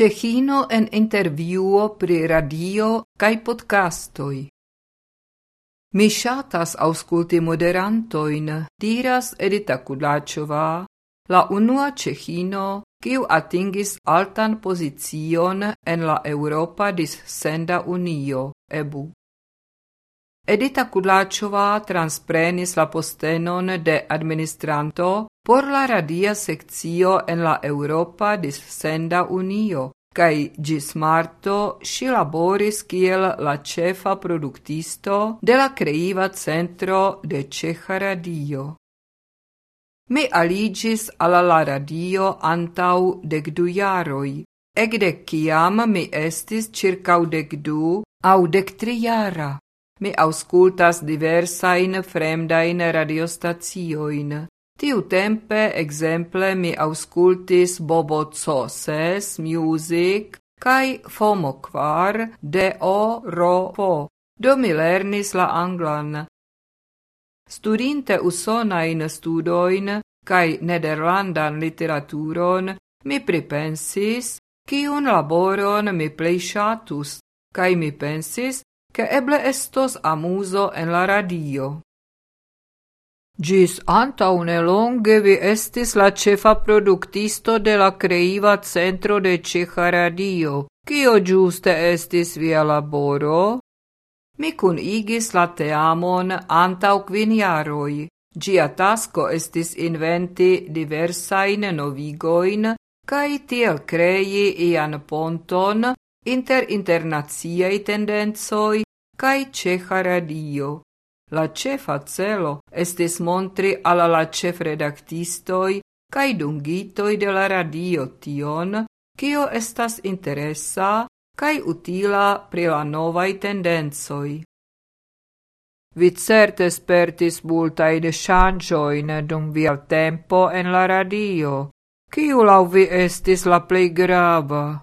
Chechino en intervjuo pri radio kaj podkastoj. Mi ŝatas aŭskulti moderantojn, diras Edita Kulaĉova, la unua Chechino kiu atingis altan pozicion en la Eŭropa Dissenda Unio, EBU. Edita Kudlaĉova transprenis la postenon de administranto por la radia seccio en la Europa Dissenda Unio Kai ĝis marto laboris kiel la Cefa produktisto de la kreiva centro de Ĉeĥa Radio. Mi Aligis al la radio antaŭ dekdu jaroj, ekde kiam mi estis ĉirkaŭ dekdu aŭ dektrijara. mi auscultas diversain fremdain radiostazioin. Tiu tempe, exemple, mi auscultis Bobo Zoses Music kai Fomo Quar de O Ro Po, do mi lernis la anglan. Studinte usonain studoin kai nederlandan literaturon, mi pripensis, kiun laboron mi plei shatus, kai mi pensis che eble estos amuso en la radio. Gis antaune longe vi estis la cefa productisto de la creiva centro de Ceha Radio. Cio giuste estis via laboro? Mi cun igis la teamon antau quiniaroi. Gia tasco estis inventi diversain novigoin, cae tiel crei ian ponton inter internaciaj tendenzoi, kaj Ĉeĥa radio. La ĉefa celo estis montri ala la ĉefredaktistoj kaj dungitoj de la radio tion, kio estas interesa kai utila pri la novaj tendencoj. Vi certe spertis multajn dum via tempo en la radio. Kiu laŭ vi estis la plej grava?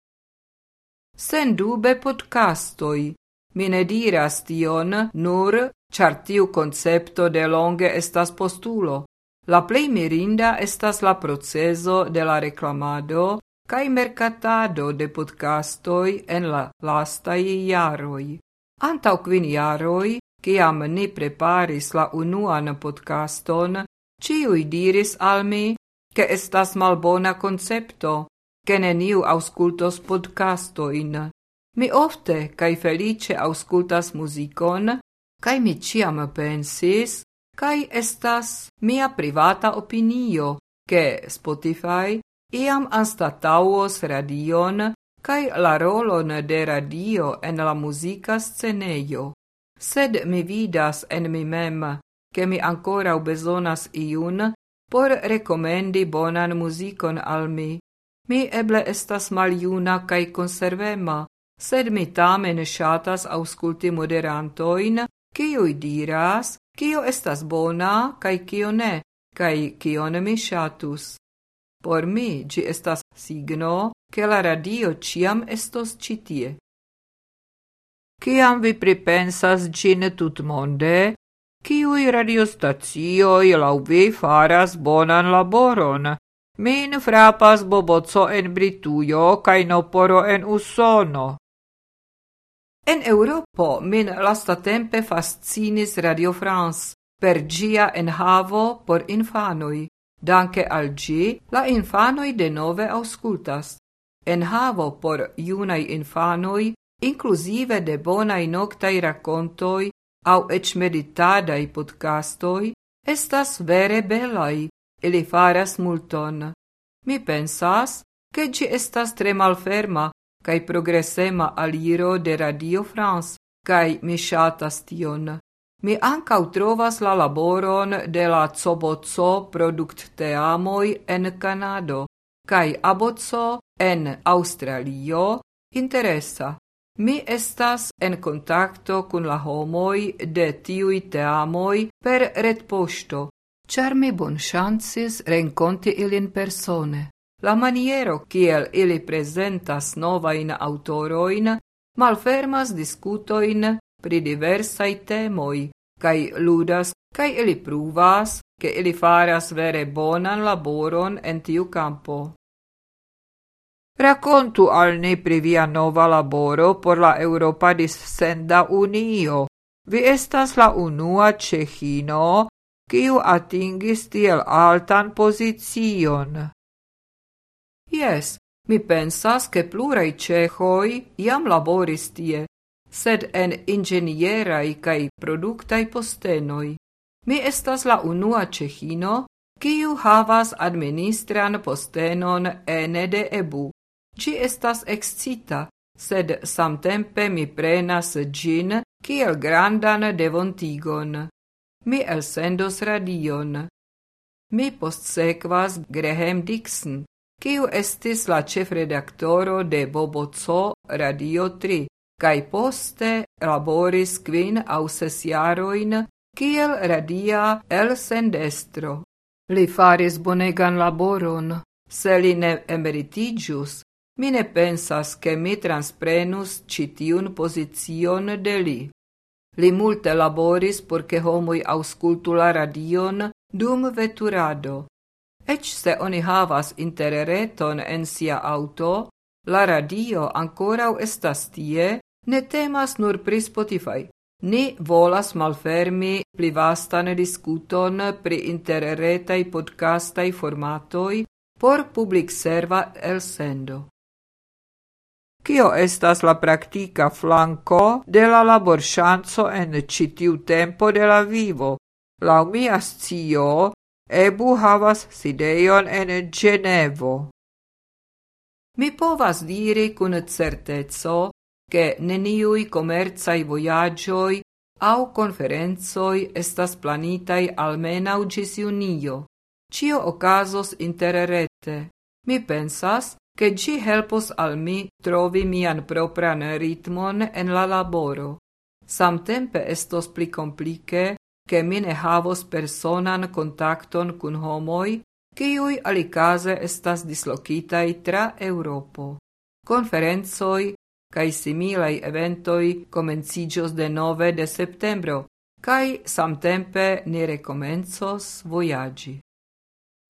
sendube podcastoi. Mi ne diras tion nur char tiu concepto de longe estas postulo. La plei mirinda estas la proceso de la reclamado cae mercatado de podcastoi en la lastai iaroi. Antau quin iaroi, ciam ni preparis la unuan podcaston, ciui diris al mi, che estas malbona concepto, che neniu auscultos podcastoin. Mi ofte cae felice auscultas musicon, cae mi ciam pensis, cae estas mia privata opinio, che Spotify iam anstatauos radion cae la rolon de radio en la musica sceneio. Sed mi vidas en mi mem, che mi ancora bezonas iun por recomendi bonan musicon al mi, Mi eble estas maljuna kaj konservema, sed mi tamen ŝatas aŭskulti moderantojn, kiuj diras, kio estas bona kaj kio ne, kaj kion mi ŝatus. Por mi ĝi estas signo, ke la radio ĉiam estos ĉi tie. Kiam vi pripensas ĝin tutmonde, kiuj radiostacioj laŭ vi faras bonan laboron, Min frapas boboco en Britujo kaj noporo en Usono. En Europo min lastatempe fascinis Radio France per en havo por infanoi. Danke al gi, la infanoi de nove auscultas. En havo por junai infanoi, inclusive de bonai noctai racontoi au ec meditadai podcastoi, estas vere belai. Ili faras multon. Mi pensas, che ci estas tre malferma cae progressema aliro de Radio France, cae mi shatas tion. Mi ancau trovas la laboron de la Coboco product teamoi en Canado, cae Aboco en Australio interesa. Mi estas en contacto cun la homoi de tiui teamoi per retposto, char mi bon chances renconti ilin persone. La maniero kiel ili presentas novain autoroin malfermas discutoin pri diversai temoi, kai ludas, kai ili pruvas, ke ili faras vere bonan laboron en tiu campo. Racontu al ni pri via nova laboro por la Europa Dissenda Unio. Vi estas la unua cehino, kiu atingis tiel altan pozicion. Yes, mi pensas che plurai cehoi iam laboris tie, sed en ingenierai cae productai postenoi. Mi estas la unua cehino, kiu havas administran postenon ene de ebu. Ci estas excita, sed samtempe mi prenas gin kiel grandan devontigon. Mi elsendos radion. Mi postsequas Graham Dixon, kiu estis la chefredaktoro de Boboco Radio 3, kai poste laboris quin au ses jaroin kiel radia elsendestro. Li faris bonegan laboron, se li ne emeritigius, mi ne pensas che mi transprenus citiun posizion de li. Li multe laboris por che homoi auscultu la radion dum veturado. Ec se oni havas interreton en sia auto, la radio ancorau estas tie, ne temas nur pri Spotify. Ni volas malfermi pli vastan discuton pri interretai podcastai formatoi por public serva el sendo. Kio estas la praktika flanco de la laborŝanco en citiu tempo de la vivo? La mia scio, Ebu havas sideion en Genevo. Mi povas diri cun certezo che neniui comerzai voyagioi au conferenzoi estas planitai almenau gis junio. Cio ocasos interrete. Mi pensas che gi helpos al mi trovi mian propran ritmon en la laboro. Samtempe estos pli complice che mi ne havos personan contacton cun homoi, ciui alicase estas dislocitai tra Europo. Conferenzoi cae similai eventoi comencigios de nove de septembro, cae samtempe ni recomencos voyagi.